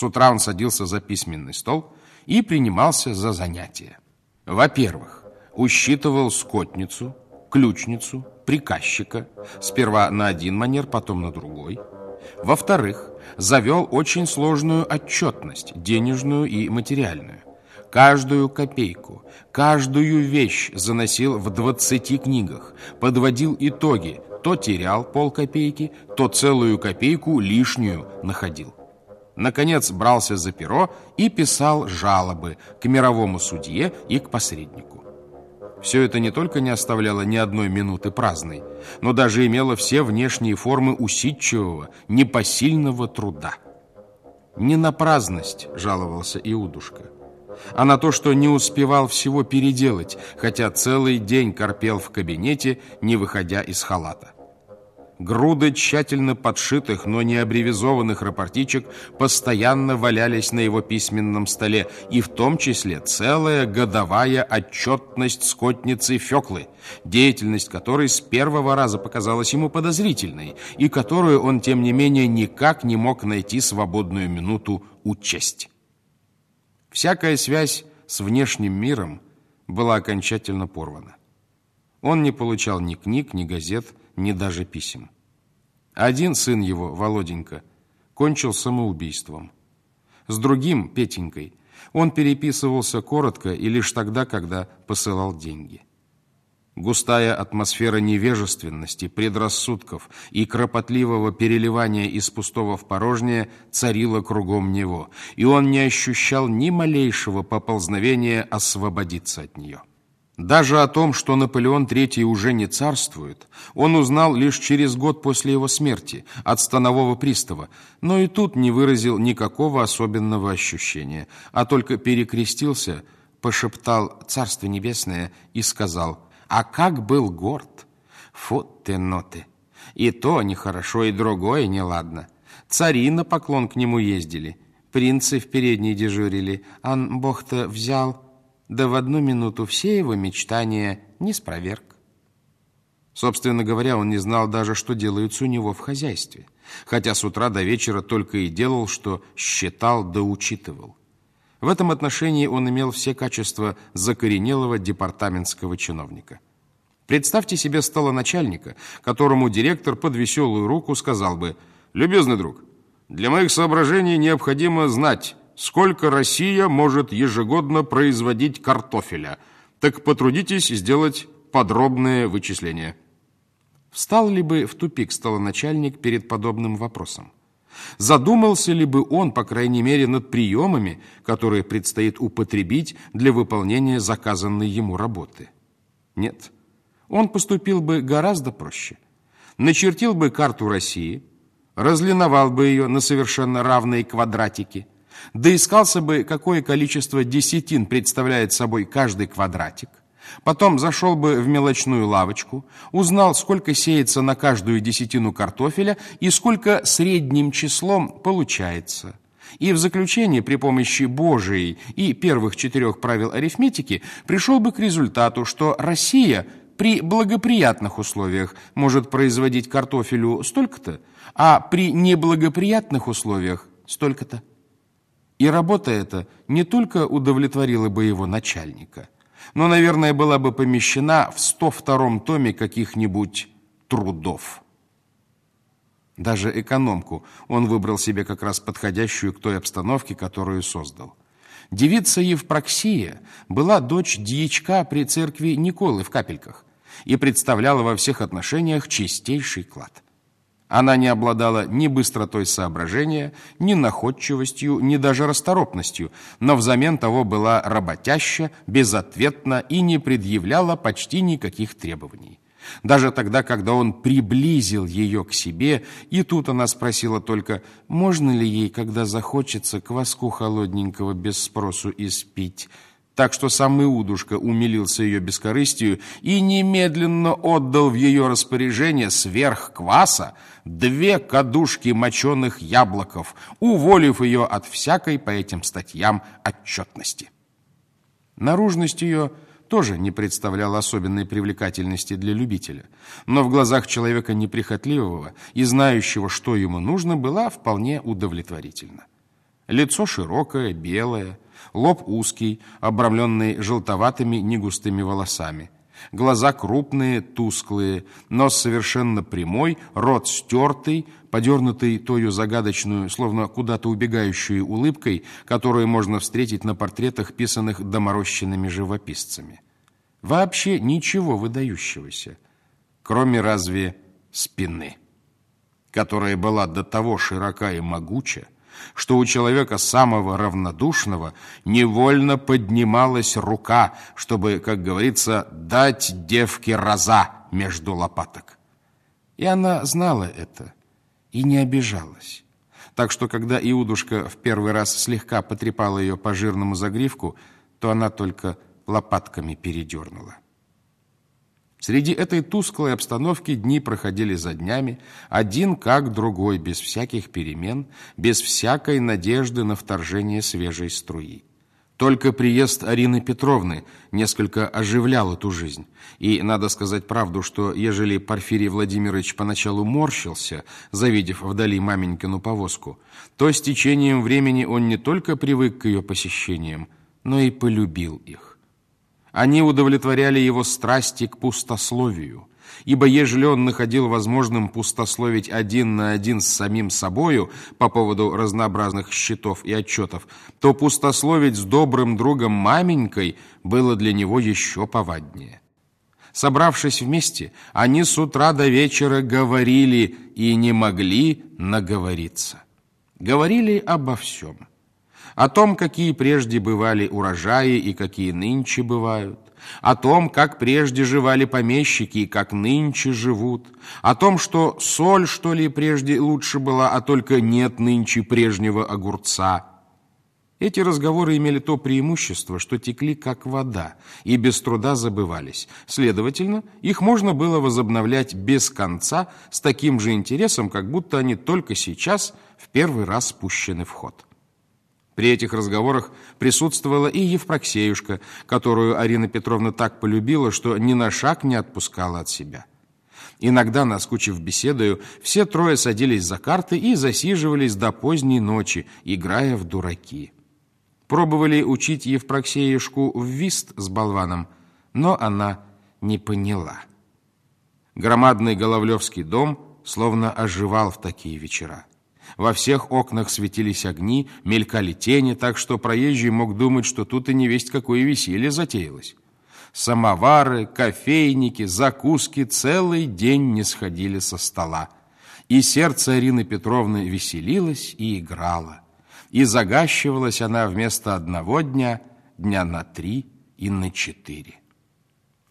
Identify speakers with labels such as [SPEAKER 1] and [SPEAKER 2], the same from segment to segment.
[SPEAKER 1] С утра он садился за письменный стол и принимался за занятия. Во-первых, усчитывал скотницу, ключницу, приказчика, сперва на один манер, потом на другой. Во-вторых, завел очень сложную отчетность, денежную и материальную. Каждую копейку, каждую вещь заносил в 20 книгах, подводил итоги, то терял полкопейки, то целую копейку лишнюю находил. Наконец брался за перо и писал жалобы к мировому судье и к посреднику. Все это не только не оставляло ни одной минуты праздной, но даже имело все внешние формы усидчивого, непосильного труда. Не на праздность жаловался Иудушка, а на то, что не успевал всего переделать, хотя целый день корпел в кабинете, не выходя из халата. Груды тщательно подшитых, но не абревизованных рапортичек постоянно валялись на его письменном столе, и в том числе целая годовая отчетность скотницы Феклы, деятельность которой с первого раза показалась ему подозрительной, и которую он, тем не менее, никак не мог найти свободную минуту учесть. Всякая связь с внешним миром была окончательно порвана. Он не получал ни книг, ни газет, ни даже писем. Один сын его, Володенька, кончил самоубийством. С другим, Петенькой, он переписывался коротко и лишь тогда, когда посылал деньги. Густая атмосфера невежественности, предрассудков и кропотливого переливания из пустого в порожнее царила кругом него, и он не ощущал ни малейшего поползновения освободиться от нее. Даже о том, что Наполеон III уже не царствует, он узнал лишь через год после его смерти от станового пристава, но и тут не выразил никакого особенного ощущения, а только перекрестился, пошептал «Царство небесное» и сказал «А как был горд! Фу ты, ноты! И то нехорошо, и другое неладно. Цари на поклон к нему ездили, принцы в передней дежурили, ан бог-то взял...» да в одну минуту все его мечтания не спроверг. Собственно говоря, он не знал даже, что делается у него в хозяйстве, хотя с утра до вечера только и делал, что считал да учитывал. В этом отношении он имел все качества закоренелого департаментского чиновника. Представьте себе столоначальника, которому директор под веселую руку сказал бы «Любезный друг, для моих соображений необходимо знать, сколько Россия может ежегодно производить картофеля. Так потрудитесь сделать подробное вычисление. Встал ли бы в тупик столоначальник перед подобным вопросом? Задумался ли бы он, по крайней мере, над приемами, которые предстоит употребить для выполнения заказанной ему работы? Нет. Он поступил бы гораздо проще. Начертил бы карту России, разлиновал бы ее на совершенно равные квадратики – доискался бы, какое количество десятин представляет собой каждый квадратик, потом зашел бы в мелочную лавочку, узнал, сколько сеется на каждую десятину картофеля и сколько средним числом получается. И в заключение при помощи Божией и первых четырех правил арифметики пришел бы к результату, что Россия при благоприятных условиях может производить картофелю столько-то, а при неблагоприятных условиях столько-то. И работа эта не только удовлетворила бы его начальника, но, наверное, была бы помещена в 102-м томе каких-нибудь трудов. Даже экономку он выбрал себе как раз подходящую к той обстановке, которую создал. Девица Евпроксия была дочь дьячка при церкви Николы в Капельках и представляла во всех отношениях чистейший клад. Она не обладала ни быстротой соображения, ни находчивостью, ни даже расторопностью, но взамен того была работяща, безответна и не предъявляла почти никаких требований. Даже тогда, когда он приблизил ее к себе, и тут она спросила только, можно ли ей, когда захочется, кваску холодненького без спросу испить, так что сам Иудушка умилился ее бескорыстию и немедленно отдал в ее распоряжение сверх кваса две кадушки моченых яблоков, уволив ее от всякой по этим статьям отчетности. Наружность ее тоже не представляла особенной привлекательности для любителя, но в глазах человека неприхотливого и знающего, что ему нужно, была вполне удовлетворительна. Лицо широкое, белое, лоб узкий, обрамленный желтоватыми негустыми волосами. Глаза крупные, тусклые, нос совершенно прямой, рот стертый, подернутый тою загадочную, словно куда-то убегающую улыбкой, которую можно встретить на портретах, писанных доморощенными живописцами. Вообще ничего выдающегося, кроме разве спины, которая была до того широка и могуча, что у человека самого равнодушного невольно поднималась рука, чтобы, как говорится, дать девке раза между лопаток. И она знала это и не обижалась. Так что, когда Иудушка в первый раз слегка потрепала ее по жирному загривку, то она только лопатками передернула. Среди этой тусклой обстановки дни проходили за днями, один как другой, без всяких перемен, без всякой надежды на вторжение свежей струи. Только приезд Арины Петровны несколько оживлял эту жизнь. И надо сказать правду, что ежели Порфирий Владимирович поначалу морщился, завидев вдали маменькину повозку, то с течением времени он не только привык к ее посещениям, но и полюбил их. Они удовлетворяли его страсти к пустословию, ибо ежели он находил возможным пустословить один на один с самим собою по поводу разнообразных счетов и отчетов, то пустословить с добрым другом маменькой было для него еще поваднее. Собравшись вместе, они с утра до вечера говорили и не могли наговориться. Говорили обо всем о том, какие прежде бывали урожаи и какие нынче бывают, о том, как прежде живали помещики и как нынче живут, о том, что соль, что ли, прежде лучше была, а только нет нынче прежнего огурца. Эти разговоры имели то преимущество, что текли как вода и без труда забывались. Следовательно, их можно было возобновлять без конца с таким же интересом, как будто они только сейчас в первый раз спущены в ход. При этих разговорах присутствовала и Евпроксеюшка, которую Арина Петровна так полюбила, что ни на шаг не отпускала от себя. Иногда, наскучив беседою, все трое садились за карты и засиживались до поздней ночи, играя в дураки. Пробовали учить Евпроксеюшку в вист с болваном, но она не поняла. Громадный Головлевский дом словно оживал в такие вечера. Во всех окнах светились огни, мелькали тени, так что проезжий мог думать, что тут и не весть какое веселье затеялось. Самовары, кофейники, закуски целый день не сходили со стола. И сердце Арины Петровны веселилось и играло. И загащивалась она вместо одного дня, дня на три и на четыре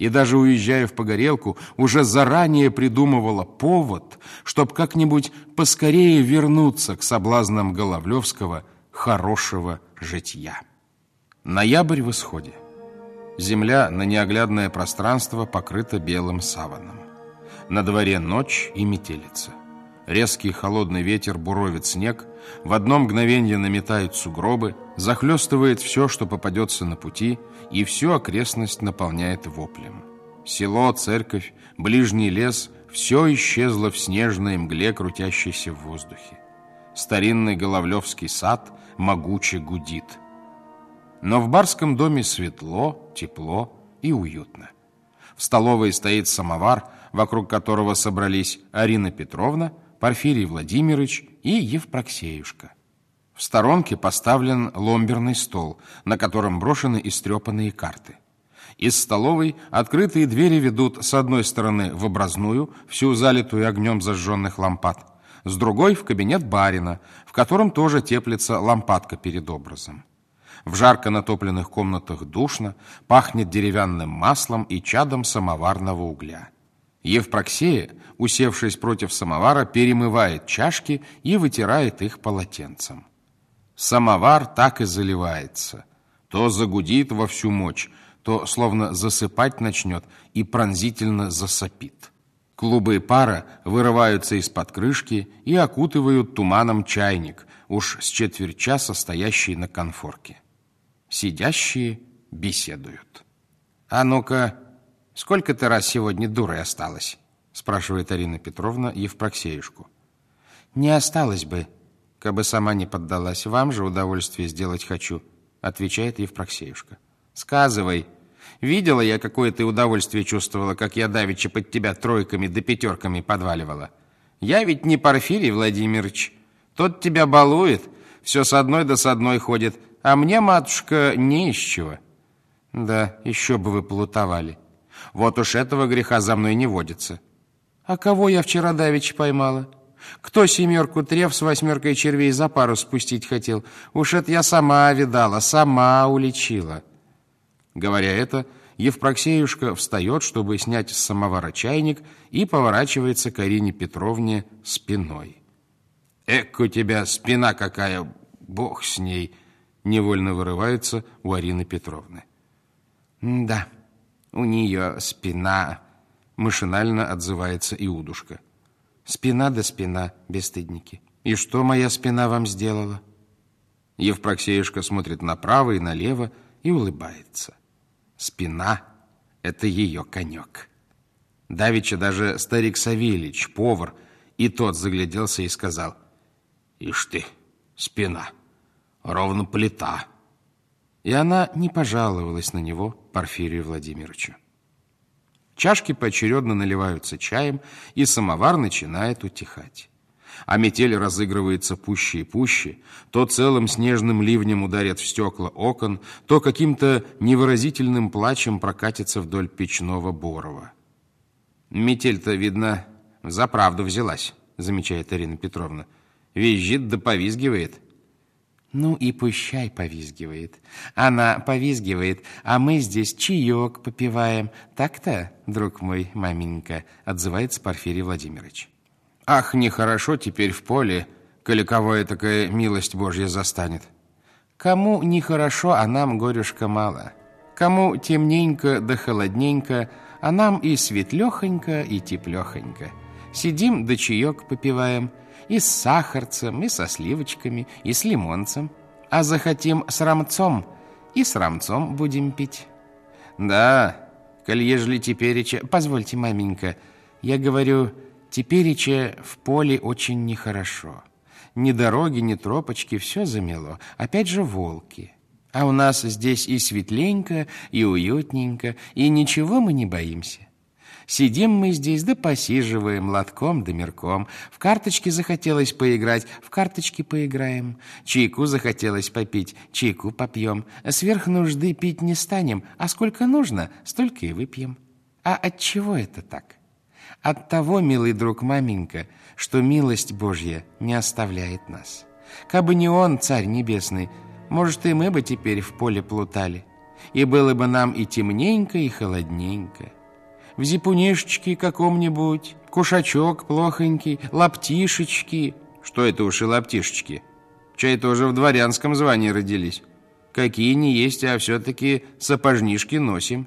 [SPEAKER 1] и даже уезжая в Погорелку, уже заранее придумывала повод, чтобы как-нибудь поскорее вернуться к соблазнам Головлевского хорошего житья. Ноябрь в исходе. Земля на неоглядное пространство покрыта белым саваном. На дворе ночь и метелица. Резкий холодный ветер буровит снег, в одно мгновенье наметает сугробы, захлестывает все, что попадется на пути, и всю окрестность наполняет воплем. Село, церковь, ближний лес – все исчезло в снежной мгле, крутящейся в воздухе. Старинный Головлевский сад могуче гудит. Но в барском доме светло, тепло и уютно. В столовой стоит самовар, вокруг которого собрались Арина Петровна – Порфирий Владимирович и Евпроксеюшка. В сторонке поставлен ломберный стол, на котором брошены истрепанные карты. Из столовой открытые двери ведут с одной стороны в образную, всю залитую огнем зажженных лампад, с другой в кабинет барина, в котором тоже теплится лампадка перед образом. В жарко натопленных комнатах душно, пахнет деревянным маслом и чадом самоварного угля. Евпроксея, усевшись против самовара, перемывает чашки и вытирает их полотенцем. Самовар так и заливается. То загудит во всю мощь, то словно засыпать начнет и пронзительно засопит. Клубы пара вырываются из-под крышки и окутывают туманом чайник, уж с четверть часа стоящий на конфорке. Сидящие беседуют. «А ну-ка, «Сколько ты раз сегодня дурой осталась?» спрашивает Арина Петровна Евпроксеюшку.
[SPEAKER 2] «Не осталось бы.
[SPEAKER 1] Кабы сама не поддалась, вам же удовольствие сделать хочу, отвечает Евпроксеюшка. Сказывай. Видела я, какое ты удовольствие чувствовала, как я давеча под тебя тройками да пятерками подваливала. Я ведь не Порфирий Владимирович. Тот тебя балует, все с одной да с одной ходит, а мне, матушка, не из чего. Да, еще бы вы плутовали. Вот уж этого греха за мной не водится. А кого я вчера давеча поймала? Кто семерку трев с восьмеркой червей за пару спустить хотел? Уж это я сама видала, сама уличила. Говоря это, Евпроксеюшка встает, чтобы снять с самовара чайник, и поворачивается к Арине Петровне спиной. «Эк, у тебя спина какая, бог с ней!» Невольно вырывается у Арины Петровны. «Да, у нее спина...» Машинально отзывается Иудушка. «Спина да спина, бесстыдники. И что моя спина вам сделала?» Евпроксеюшка смотрит направо и налево и улыбается. Спина — это ее конек. Давича даже старик Савельич, повар, и тот загляделся и сказал, «Ишь ты, спина, ровно плита». И она не пожаловалась на него Порфирию Владимировичу. Чашки поочередно наливаются чаем, и самовар начинает утихать. А метель разыгрывается пуще и пуще, то целым снежным ливнем ударят в стекла окон, то каким-то невыразительным плачем прокатится вдоль печного борова. Метель-то, видно, за правду взялась, замечает Арина Петровна. Визжит да повизгивает. Ну и пущай повизгивает. Она повизгивает, а мы здесь чаек попиваем. Так-то, друг мой, маменька, отзывается Порфирий Владимирович. Ах, нехорошо теперь в поле, коли кого такая милость Божья застанет. Кому нехорошо, а нам горюшка мало. Кому темненько да холодненько, а нам и светлехонько, и теплехонько. Сидим да чаек попиваем, и с сахарцем, и со сливочками, и с лимонцем. А захотим с рамцом, и с рамцом будем пить. Да, коль ежели тепереча... Позвольте, маменька, я говорю, тепереча в поле очень нехорошо. Ни дороги, ни тропочки, все замело. Опять же волки. А у нас здесь и светленько, и уютненько, и ничего мы не боимся. Сидим мы здесь, да посиживаем, лотком да мерком. В карточки захотелось поиграть, в карточки поиграем. Чайку захотелось попить, чайку попьем. Сверх нужды пить не станем, а сколько нужно, столько и выпьем. А от чего это так? От того, милый друг маменька, что милость Божья не оставляет нас. Кабы не он, царь небесный, может, и мы бы теперь в поле плутали, и было бы нам и темненько, и холодненько в зипунишечке каком-нибудь, кушачок плохонький, лаптишечки. Что это уж и лаптишечки? Чай тоже в дворянском звании родились. Какие не есть, а все-таки сапожнишки носим.